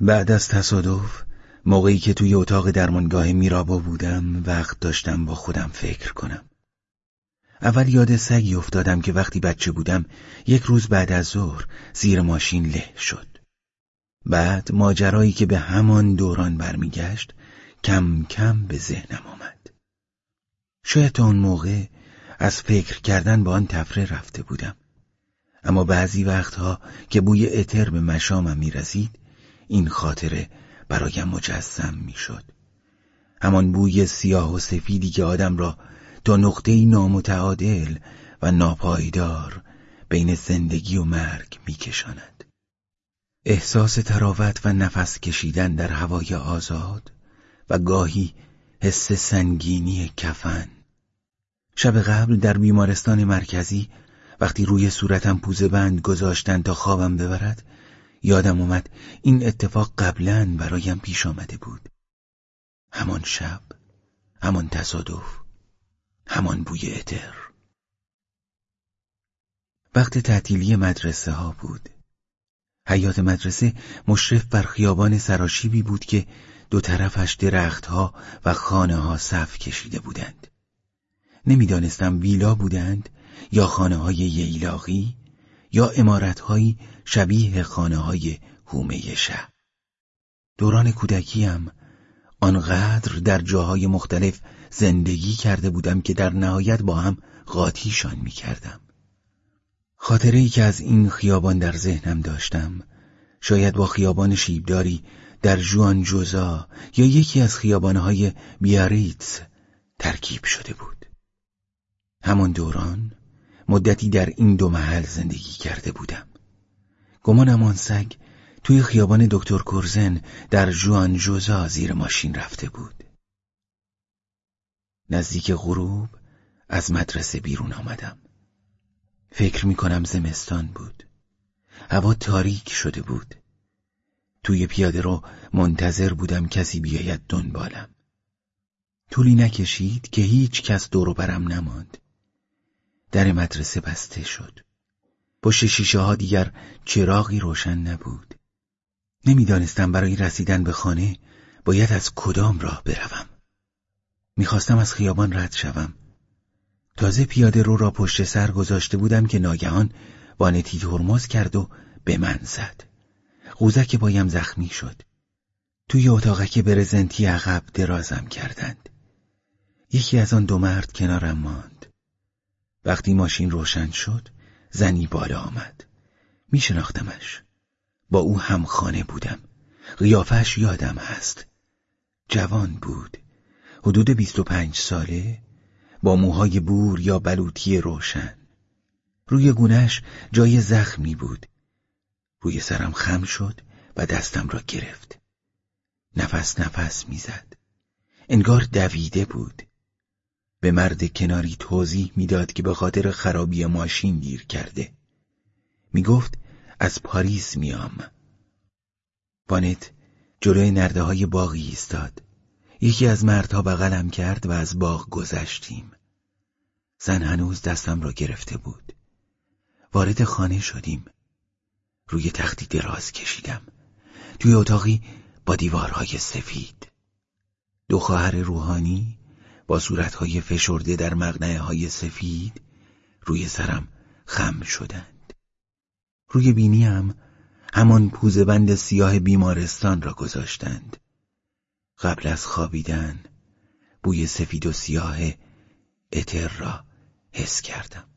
بعد از تصادف موقعی که توی اتاق درمانگاه میرابا بودم وقت داشتم با خودم فکر کنم. اول یاد سگی افتادم که وقتی بچه بودم یک روز بعد از ظهر زیر ماشین له شد. بعد ماجرایی که به همان دوران برمیگشت کم کم به ذهنم آمد. شاید تا اون موقع از فکر کردن با آن تفره رفته بودم. اما بعضی وقتها که بوی اتر به مشامم می‌رسید این خاطره برایم مجسم می‌شد. همان بوی سیاه و سفیدی که آدم را تا نقطه نامتعادل و ناپایدار بین زندگی و مرگ میکشاند. احساس تراوت و نفس کشیدن در هوای آزاد و گاهی حس سنگینی کفن. شب قبل در بیمارستان مرکزی وقتی روی صورتم پوزه بند گذاشتن تا خوابم ببرد یادم اومد این اتفاق قبلا برایم پیش آمده بود. همان شب همان تصادف همان بوی اتر. وقت تعطیلی مدرسه ها بود. حیات مدرسه مشرف بر خیابان سراشیبی بود که دو طرفش درختها و خانه ها صف کشیده بودند. نمی‌دانستم ویلا بودند یا خانه های ییلاقی یا امارتهایی شبیه خانه های هومه شهر دوران کودکیم آنقدر در جاهای مختلف زندگی کرده بودم که در نهایت با هم قاطیشان می کردم. خاطره ای که از این خیابان در ذهنم داشتم شاید با خیابان شیبداری در جوان جوزا یا یکی از خیابانهای بیاریتس ترکیب شده بود همان دوران مدتی در این دو محل زندگی کرده بودم. گمانم آن سگ توی خیابان دکتر کرزن در جوان جوزا زیر ماشین رفته بود. نزدیک غروب از مدرسه بیرون آمدم. فکر می کنم زمستان بود. هوا تاریک شده بود. توی پیاده رو منتظر بودم کسی بیاید دنبالم. طولی نکشید که هیچ کس دورو برم نماند. در مدرسه بسته شد. پشت شیشه ها دیگر چراغی روشن نبود. نمی‌دانستم برای رسیدن به خانه باید از کدام راه بروم. می‌خواستم از خیابان رد شوم. تازه پیاده رو را پشت سر گذاشته بودم که ناگهان وانتی ترمز کرد و به من زد. قوزک بایم زخمی شد. توی اتاقک برزنتی عقب درازم کردند. یکی از آن دو مرد کنارم ماند. وقتی ماشین روشن شد زنی بالا آمد. میشناختمش. با او هم خانه بودم. قیافش یادم هست. جوان بود. حدود بیست و پنج ساله با موهای بور یا بلوطی روشن. روی گونهش جای زخمی بود. روی سرم خم شد و دستم را گرفت. نفس نفس می‌زد. انگار دویده بود. به مرد کناری توضیح می‌داد که به خاطر خرابی ماشین گیر کرده. می‌گفت از پاریس میام. بانت جلوی نرده های باغی ایستاد. یکی از مردها بغلم کرد و از باغ گذشتیم. زن هنوز دستم را گرفته بود. وارد خانه شدیم. روی تختی دراز کشیدم. توی اتاقی با دیوارهای سفید. دو خواهر روحانی با صورتهای فشرده در مغنه های سفید روی سرم خم شدند. روی بینیم همان پوزبند سیاه بیمارستان را گذاشتند. قبل از خوابیدن بوی سفید و سیاه اتر را حس کردم.